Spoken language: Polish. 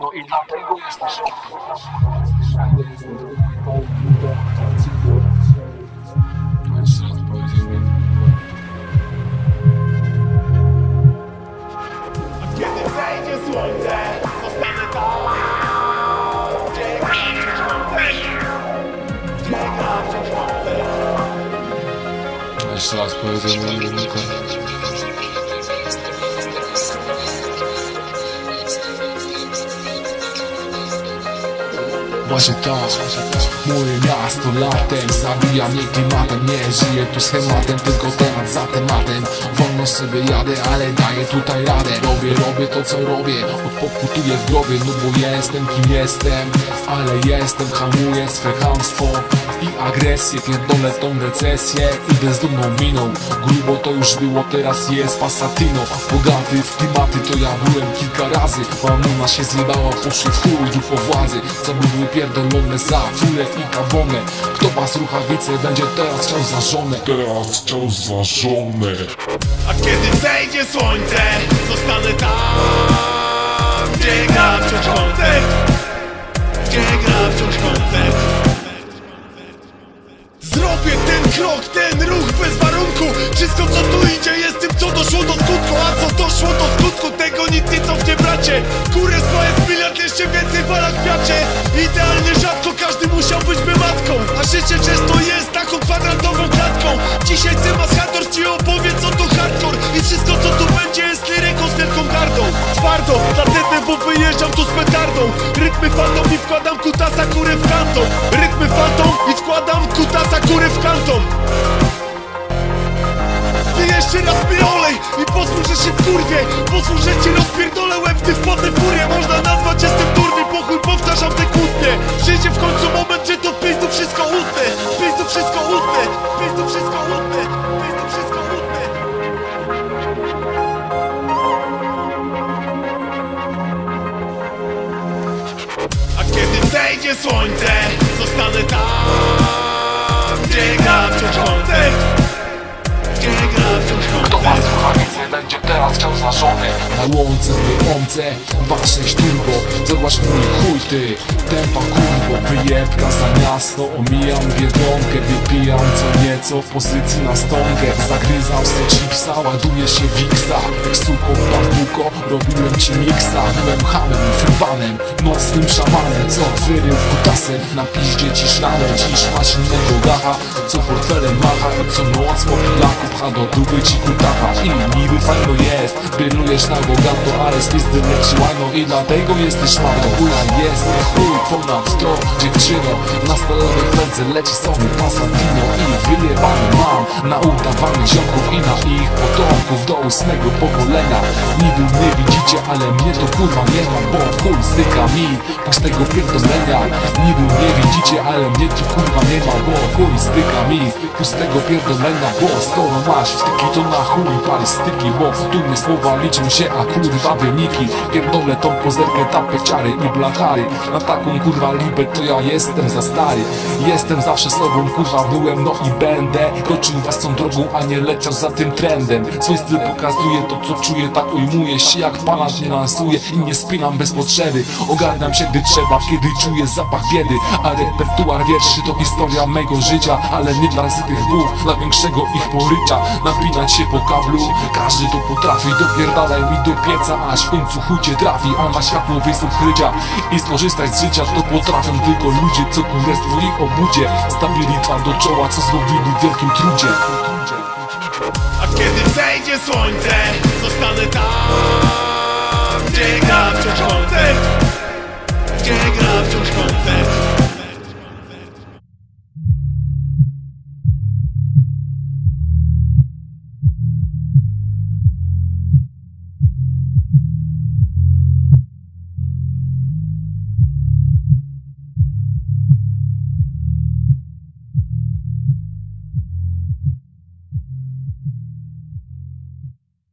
No i dlatego jesteś Jeszcze raz powiedziałem. Kiedy zejdzie słońce, zostanę tam Gdzie gra wciąż koncert Gdzie gra wciąż koncert Jeszcze raz powiedziałem. Dominika. Właśnie to Moje miasto latem Zabija mnie klimatem. Nie żyję tu schematem Tylko temat za tematem. Wolno sobie jadę Ale daję tutaj radę. Robię, robię to co robię. Odpokutuję w głowie No bo jestem kim jestem. Ale jestem Hamuję swe chamstwo i agresję. Pierdolę tą recesję Idę z dumną miną. Grubo to już było Teraz jest Passatino. Bogaty w klimaty To ja byłem kilka razy. Mamuna się zjebała Poszły w chuj duch o władzy pierdolone za furę i kabonę. Kto was ruchawice będzie teraz chciał za żonę. Teraz chciał za żonę. A kiedy zejdzie słońce, zostanę tam Gdzie gra wciąż koncert. Gdzie gra wciąż koncert. Zrobię ten krok, ten ruch bez warunku. Wszystko co tu idzie jest tym co doszło do skutku. A co doszło do skutku, tego nic nie cofnie bracie. Kurestwo jest miliard, jeszcze więcej wala kwiacie Idealnie rzadko każdy musiałbyś być matką. A życie często jest taką kwadratową klatką. Dzisiaj Cymas Hator ci opowie co to hardcore. I wszystko co tu będzie jest liryką z wielką gardą. Twardo, dlatego bo wyjeżdżam tu z petardą. Rytmy fantom i wkładam kutasa kury w kanton. Rytmy fantom i wkładam kutasa kury w kanton jeszcze raz olej i że się wkurwię Pozwól, że ci rozpierdolę łeb, ty wpadnę furię. Można nazwać jestem durny, pochuj powtarzam te kłótnie. Przyjdzie w końcu moment, że to pizdu wszystko utnę. Pizdu wszystko utnę, pizdu wszystko utnę. Pizdu wszystko utnę. A kiedy zejdzie słońce, zostanę tam teraz chciał za żonę Na łące, wyłące, wasze turbo Zobacz mój chuj ty, tempa kurwo Wyjebka za miasto, omijam biedronkę Wypijam co nieco. W pozycji na stonkę Zagryzam se chipsa, ładuję się wiksa Jak suko w bambuko, robiłem ci miksa. Byłem hamem frybanem, nocnym szamanem Co wyrył kutasem, na piździe ci szlanem. Dziś masz innego gacha, co portfelem macha. Co noc po pilaku pcha do dupy ci kutacha I niby fajno jest, brylujesz na bogato Ale z pizdy leci łajno i dlatego jesteś marną Chuja jest, chuj ponad to Dziewczyno, na ręce leci sobie Passatino I wyjebany mam. Na udawanych ziomków I na ich potomków do ósmego pokolenia. Niby mnie widzicie, ale mnie to kurwa nie ma Bo chuj styka mi pustego pierdolenia. Niby mnie widzicie, ale mnie tu kurwa nie ma Bo chuj styka mi pustego pierdolenia. Bo skoro masz wtyki to na chuj pali styki Bo tu mnie słowa liczą się, a kurwa wyniki. Pierdolę tą pozerkę, tapeciary i blachary Na taką kurwa libę to ja jestem za stary zawsze sobą, kurwa byłem, no i będę. Kroczył własną drogą, a nie leciał za tym trendem. Swój styl pokazuje to co czuję, tak ujmuję się jak pana nie lansuję I nie spinam bez potrzeby. Ogarniam się gdy trzeba, kiedy czuję zapach biedy. A repertuar wierszy to historia mego życia Ale nie dla sytych głów, dla większego ich porycia Napinać się po kablu, każdy to potrafi. Dopierdalaj mi do pieca, aż w końcu chucie trafi. A na światło ukrycia i skorzystać z życia To potrafią tylko ludzie, co królestwo ich obudzie Stawili twardo czoła, co zrobili w wielkim trudzie. A kiedy zejdzie słońce, zostanę tam Gdzie gra wciąż